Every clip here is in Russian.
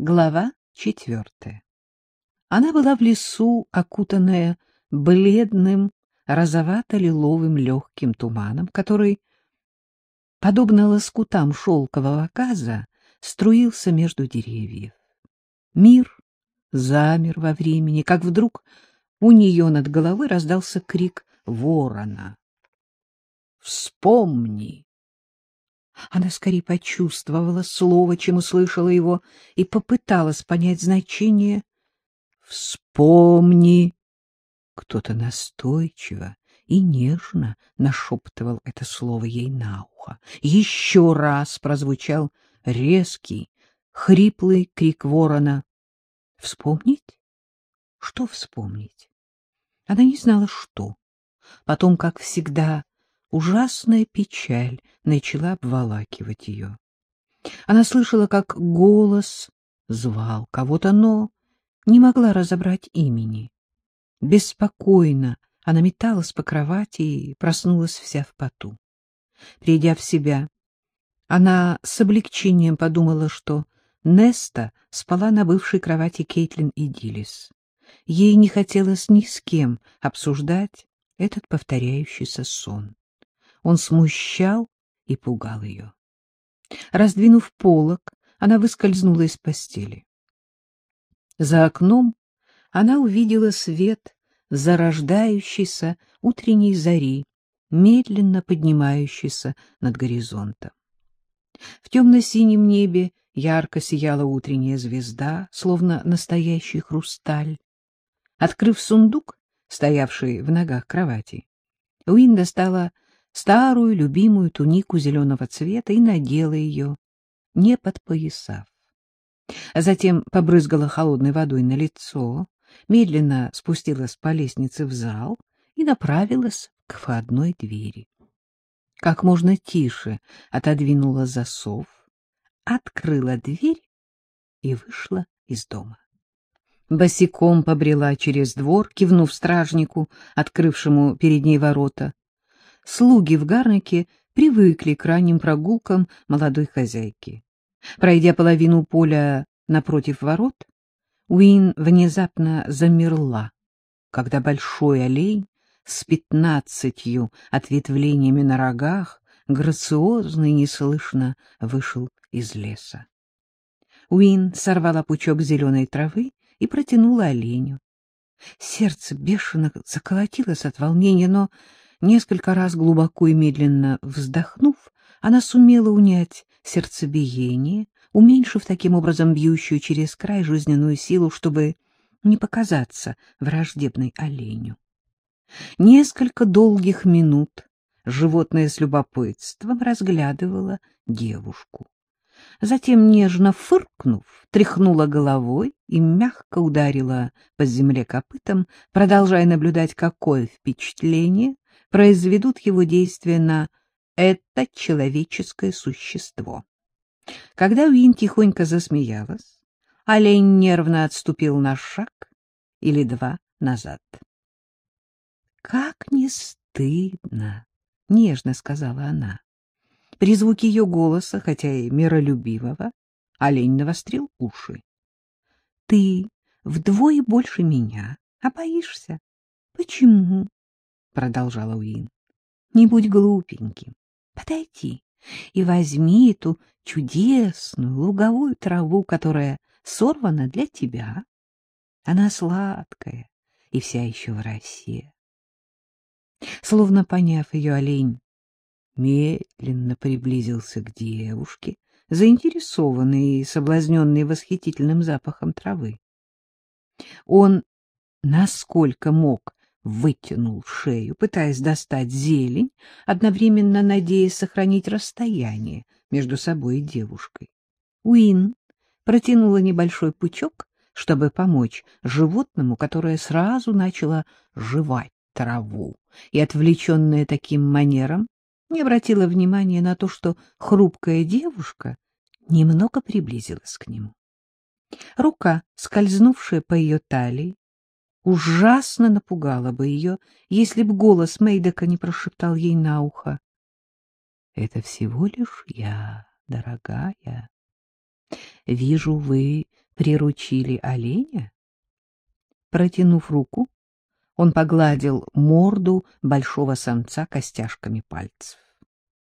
Глава четвертая. Она была в лесу, окутанная бледным, розовато-лиловым легким туманом, который, подобно лоскутам шелкового газа, струился между деревьев. Мир замер во времени, как вдруг у нее над головой раздался крик ворона. «Вспомни!» Она скорее почувствовала слово, чем услышала его, и попыталась понять значение. «Вспомни!» Кто-то настойчиво и нежно нашептывал это слово ей на ухо. Еще раз прозвучал резкий, хриплый крик ворона. «Вспомнить? Что вспомнить?» Она не знала, что. Потом, как всегда, ужасная печаль начала обволакивать ее. Она слышала, как голос звал кого-то, но не могла разобрать имени. Беспокойно она металась по кровати и проснулась вся в поту. Придя в себя, она с облегчением подумала, что Неста спала на бывшей кровати Кейтлин и Дилис. Ей не хотелось ни с кем обсуждать этот повторяющийся сон. Он смущал и пугал ее. Раздвинув полог, она выскользнула из постели. За окном она увидела свет зарождающейся утренней зари, медленно поднимающейся над горизонтом. В темно-синем небе ярко сияла утренняя звезда, словно настоящий хрусталь. Открыв сундук, стоявший в ногах кровати, Уин достала старую любимую тунику зеленого цвета и надела ее, не подпоясав. Затем побрызгала холодной водой на лицо, медленно спустилась по лестнице в зал и направилась к входной двери. Как можно тише отодвинула засов, открыла дверь и вышла из дома. Босиком побрела через двор, кивнув стражнику, открывшему перед ней ворота. Слуги в гарнике привыкли к ранним прогулкам молодой хозяйки. Пройдя половину поля напротив ворот, Уин внезапно замерла, когда большой олень с пятнадцатью ответвлениями на рогах грациозно и неслышно вышел из леса. Уин сорвала пучок зеленой травы и протянула оленю. Сердце бешено заколотилось от волнения, но несколько раз глубоко и медленно вздохнув, она сумела унять сердцебиение, уменьшив таким образом бьющую через край жизненную силу, чтобы не показаться враждебной оленю. Несколько долгих минут животное с любопытством разглядывало девушку. Затем, нежно фыркнув, тряхнула головой и мягко ударила по земле копытом, продолжая наблюдать, какое впечатление произведут его действия на это человеческое существо. Когда Уин тихонько засмеялась, олень нервно отступил на шаг или два назад. — Как не стыдно! — нежно сказала она. При звуке ее голоса, хотя и миролюбивого, олень навострил уши. — Ты вдвое больше меня, а боишься? — Почему? — продолжала Уин. — Не будь глупеньким. Подойди и возьми эту чудесную луговую траву, которая сорвана для тебя. Она сладкая и вся еще в росе. Словно поняв ее, олень медленно приблизился к девушке, заинтересованный и соблазненный восхитительным запахом травы. Он, насколько мог, вытянул шею, пытаясь достать зелень, одновременно надеясь сохранить расстояние между собой и девушкой. Уин протянула небольшой пучок, чтобы помочь животному, которое сразу начало жевать траву, и, отвлеченная таким манером, не обратила внимания на то, что хрупкая девушка немного приблизилась к нему. Рука, скользнувшая по ее талии, ужасно напугала бы ее, если б голос Мейдека не прошептал ей на ухо. — Это всего лишь я, дорогая. Вижу, вы приручили оленя? Протянув руку, он погладил морду большого самца костяшками пальцев.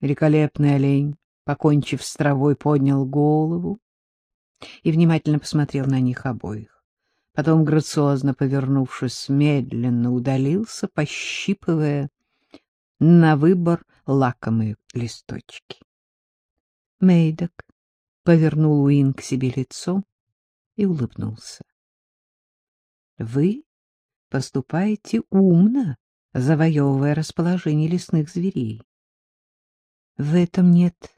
Великолепный олень, покончив с травой, поднял голову и внимательно посмотрел на них обоих. Потом, грациозно повернувшись, медленно удалился, пощипывая на выбор лакомые листочки. Мейдок повернул Уин к себе лицо и улыбнулся. — Вы поступаете умно, завоевывая расположение лесных зверей. В этом нет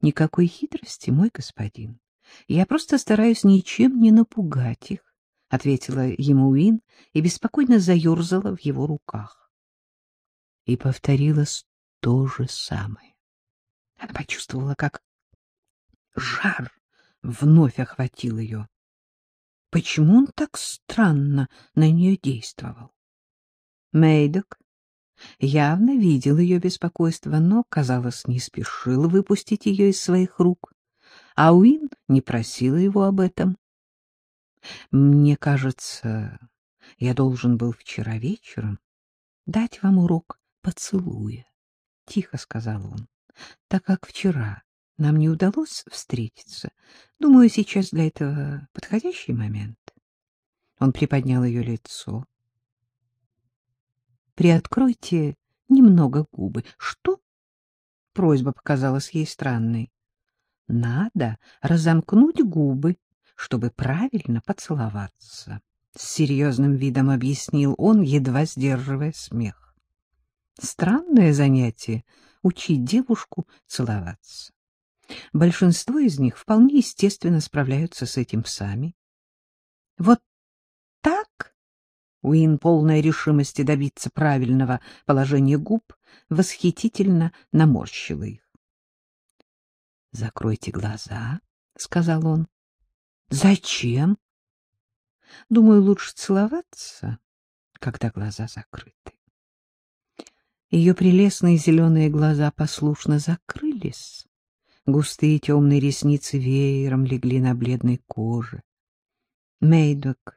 никакой хитрости, мой господин. Я просто стараюсь ничем не напугать их, — ответила ему Уин и беспокойно заерзала в его руках. И повторилось то же самое. Она почувствовала, как жар вновь охватил ее. Почему он так странно на нее действовал? Мейдок явно видел ее беспокойство, но, казалось, не спешил выпустить ее из своих рук, а Уин не просила его об этом. Мне кажется, я должен был вчера вечером дать вам урок поцелуя, — тихо сказал он, — так как вчера нам не удалось встретиться. Думаю, сейчас для этого подходящий момент. Он приподнял ее лицо. Приоткройте немного губы. Что? Просьба показалась ей странной. Надо разомкнуть губы, чтобы правильно поцеловаться. С серьезным видом объяснил он, едва сдерживая смех. Странное занятие — учить девушку целоваться. Большинство из них вполне естественно справляются с этим сами. Вот так Уин, полная решимости добиться правильного положения губ, восхитительно наморщила их. — Закройте глаза, — сказал он. — Зачем? — Думаю, лучше целоваться, когда глаза закрыты. Ее прелестные зеленые глаза послушно закрылись. Густые темные ресницы веером легли на бледной коже. Мейдок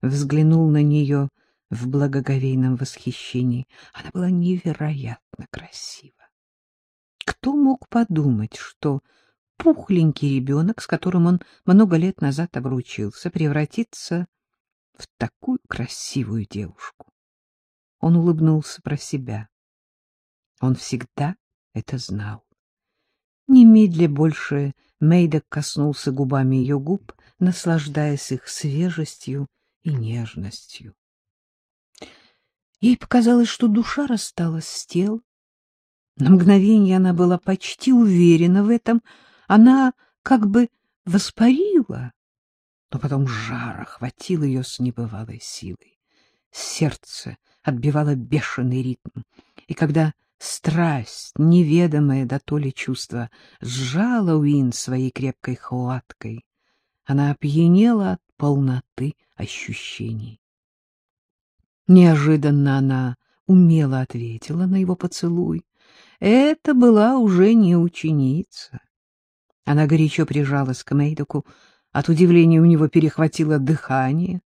взглянул на нее в благоговейном восхищении. Она была невероятно красива. Кто мог подумать, что пухленький ребенок, с которым он много лет назад обручился, превратится в такую красивую девушку? Он улыбнулся про себя. Он всегда это знал. Немедля больше Мейдок коснулся губами ее губ, наслаждаясь их свежестью и нежностью. Ей показалось, что душа рассталась с тел. На мгновение она была почти уверена в этом. Она как бы воспарила, но потом жар охватил ее с небывалой силой. Сердце отбивало бешеный ритм, и когда Страсть, неведомое до то ли чувство, сжала Уин своей крепкой хваткой. Она опьянела от полноты ощущений. Неожиданно она умело ответила на его поцелуй. Это была уже не ученица. Она горячо прижалась к Мейдоку, от удивления у него перехватило дыхание.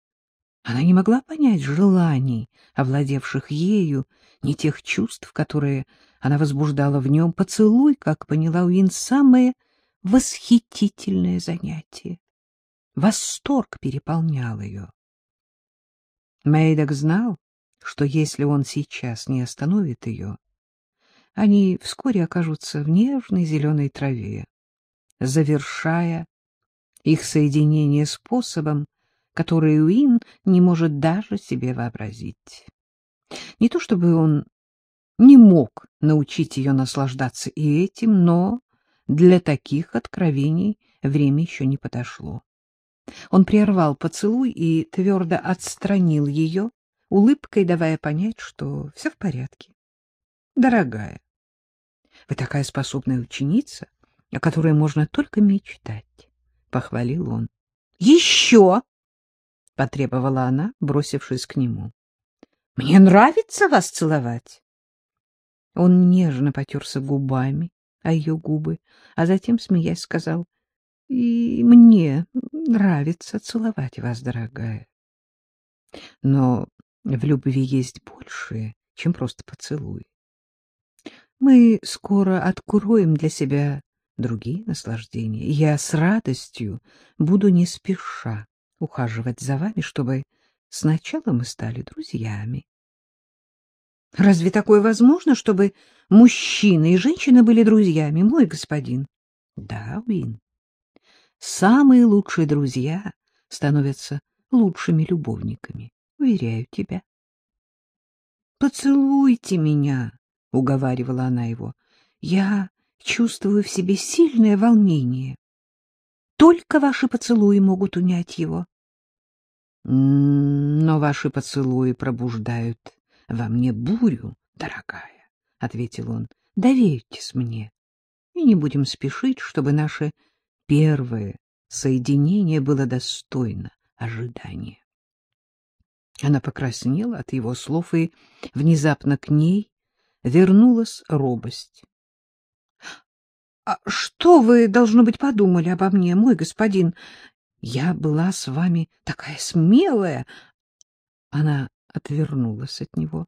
Она не могла понять желаний, овладевших ею, ни тех чувств, которые она возбуждала в нем. Поцелуй, как поняла Уин, самое восхитительное занятие. Восторг переполнял ее. Мейдок знал, что если он сейчас не остановит ее, они вскоре окажутся в нежной зеленой траве, завершая их соединение способом, который Уин не может даже себе вообразить. Не то чтобы он не мог научить ее наслаждаться и этим, но для таких откровений время еще не подошло. Он прервал поцелуй и твердо отстранил ее, улыбкой давая понять, что все в порядке. — Дорогая, вы такая способная ученица, о которой можно только мечтать, — похвалил он. — Еще! — потребовала она, бросившись к нему. — Мне нравится вас целовать. Он нежно потерся губами о ее губы, а затем, смеясь, сказал, — И мне нравится целовать вас, дорогая. Но в любви есть больше, чем просто поцелуй. Мы скоро откроем для себя другие наслаждения. Я с радостью буду не спеша ухаживать за вами, чтобы сначала мы стали друзьями. Разве такое возможно, чтобы мужчина и женщина были друзьями, мой господин? Да, Уин. Самые лучшие друзья становятся лучшими любовниками, уверяю тебя. Поцелуйте меня, уговаривала она его. Я чувствую в себе сильное волнение. Только ваши поцелуи могут унять его. Но ваши поцелуи пробуждают во мне бурю, дорогая, — ответил он. — Доверьтесь мне, и не будем спешить, чтобы наше первое соединение было достойно ожидания. Она покраснела от его слов, и внезапно к ней вернулась робость. — что вы, должно быть, подумали обо мне, мой господин? Я была с вами такая смелая. Она отвернулась от него.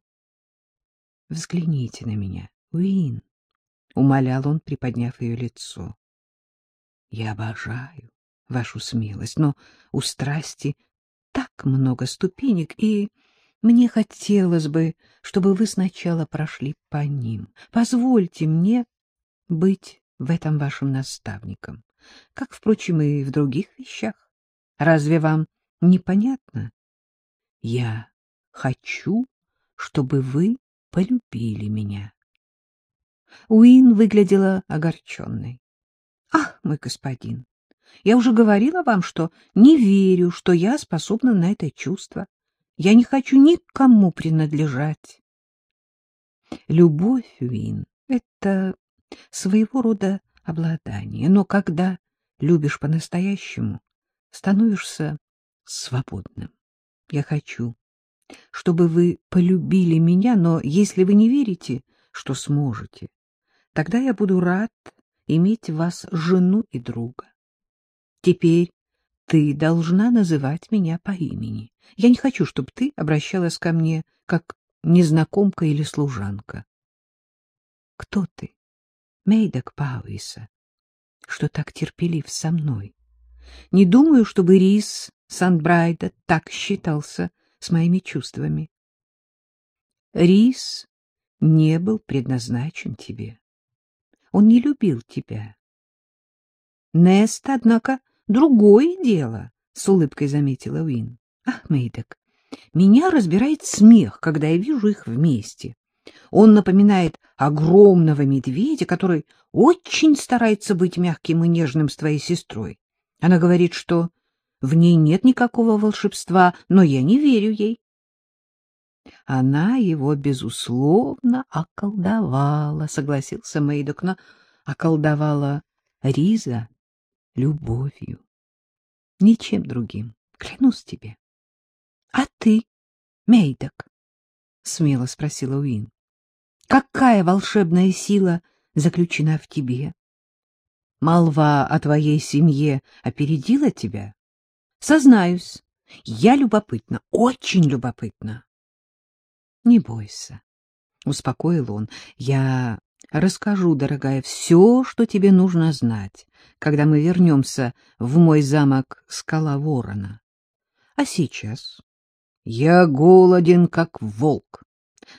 — Взгляните на меня, Уин, — умолял он, приподняв ее лицо. — Я обожаю вашу смелость, но у страсти так много ступенек, и мне хотелось бы, чтобы вы сначала прошли по ним. Позвольте мне быть в этом вашим наставником, как, впрочем, и в других вещах. Разве вам непонятно? Я хочу, чтобы вы полюбили меня. Уин выглядела огорченной. — Ах, мой господин, я уже говорила вам, что не верю, что я способна на это чувство. Я не хочу никому принадлежать. Любовь, Уин, — это своего рода обладание, но когда любишь по-настоящему, становишься свободным. Я хочу, чтобы вы полюбили меня, но если вы не верите, что сможете, тогда я буду рад иметь вас жену и друга. Теперь ты должна называть меня по имени. Я не хочу, чтобы ты обращалась ко мне как незнакомка или служанка. Кто ты, Мейдак Пауиса, что так терпелив со мной? Не думаю, чтобы Рис Сандбрайда так считался с моими чувствами. Рис не был предназначен тебе. Он не любил тебя. Нест, однако, другое дело, — с улыбкой заметила Уин. Ах, Мейдек, меня разбирает смех, когда я вижу их вместе. Он напоминает огромного медведя, который очень старается быть мягким и нежным с твоей сестрой. Она говорит, что в ней нет никакого волшебства, но я не верю ей. Она его, безусловно, околдовала, согласился Мейдок, но околдовала Риза любовью. Ничем другим, клянусь тебе. — А ты, Мейдок? — смело спросила Уин. — Какая волшебная сила заключена в тебе? Молва о твоей семье опередила тебя? Сознаюсь, я любопытна, очень любопытна. Не бойся, — успокоил он. Я расскажу, дорогая, все, что тебе нужно знать, когда мы вернемся в мой замок Скала Ворона. А сейчас я голоден, как волк,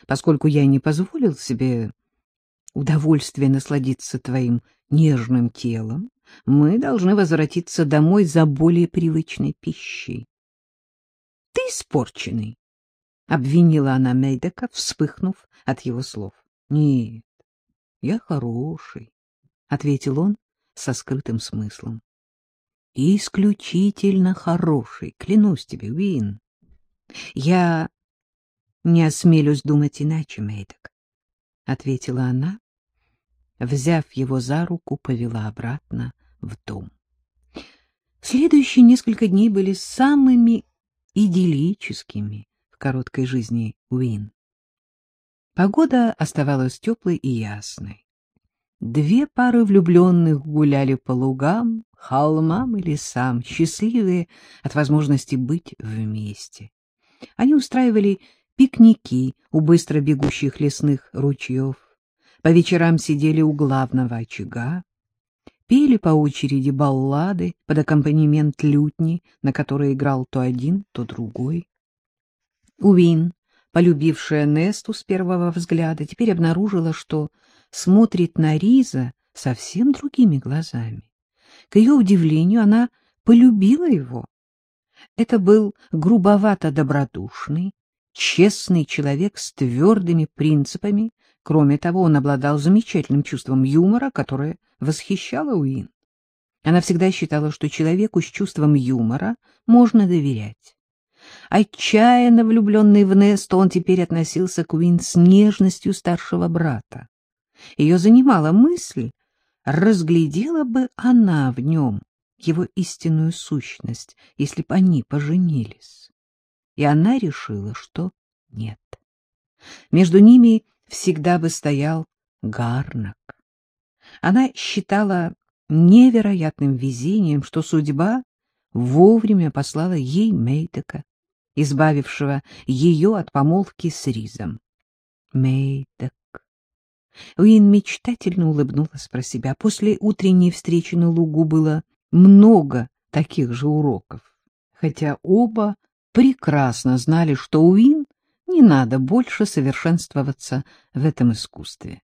поскольку я не позволил себе удовольствия насладиться твоим нежным телом, мы должны возвратиться домой за более привычной пищей. — Ты испорченный, — обвинила она Мейдека, вспыхнув от его слов. — Нет, я хороший, — ответил он со скрытым смыслом. — Исключительно хороший, клянусь тебе, Уин. Я не осмелюсь думать иначе, Мейдек, — ответила она, взяв его за руку, повела обратно в дом. Следующие несколько дней были самыми идиллическими в короткой жизни Уин. Погода оставалась теплой и ясной. Две пары влюбленных гуляли по лугам, холмам и лесам, счастливые от возможности быть вместе. Они устраивали пикники у быстро бегущих лесных ручьев, по вечерам сидели у главного очага, пели по очереди баллады под аккомпанемент лютни, на которой играл то один, то другой. Уин, полюбившая Несту с первого взгляда, теперь обнаружила, что смотрит на Риза совсем другими глазами. К ее удивлению, она полюбила его. Это был грубовато-добродушный, честный человек с твердыми принципами. Кроме того, он обладал замечательным чувством юмора, которое восхищало Уин. Она всегда считала, что человеку с чувством юмора можно доверять. Отчаянно влюбленный в Несту, он теперь относился к Уин с нежностью старшего брата. Ее занимала мысль, разглядела бы она в нем его истинную сущность, если бы они поженились. И она решила, что нет. Между ними всегда бы стоял Гарнак. Она считала невероятным везением, что судьба вовремя послала ей Мейдека, избавившего ее от помолвки с Ризом. Мейдек. Уин мечтательно улыбнулась про себя. После утренней встречи на лугу было много таких же уроков, хотя оба прекрасно знали, что Уин не надо больше совершенствоваться в этом искусстве.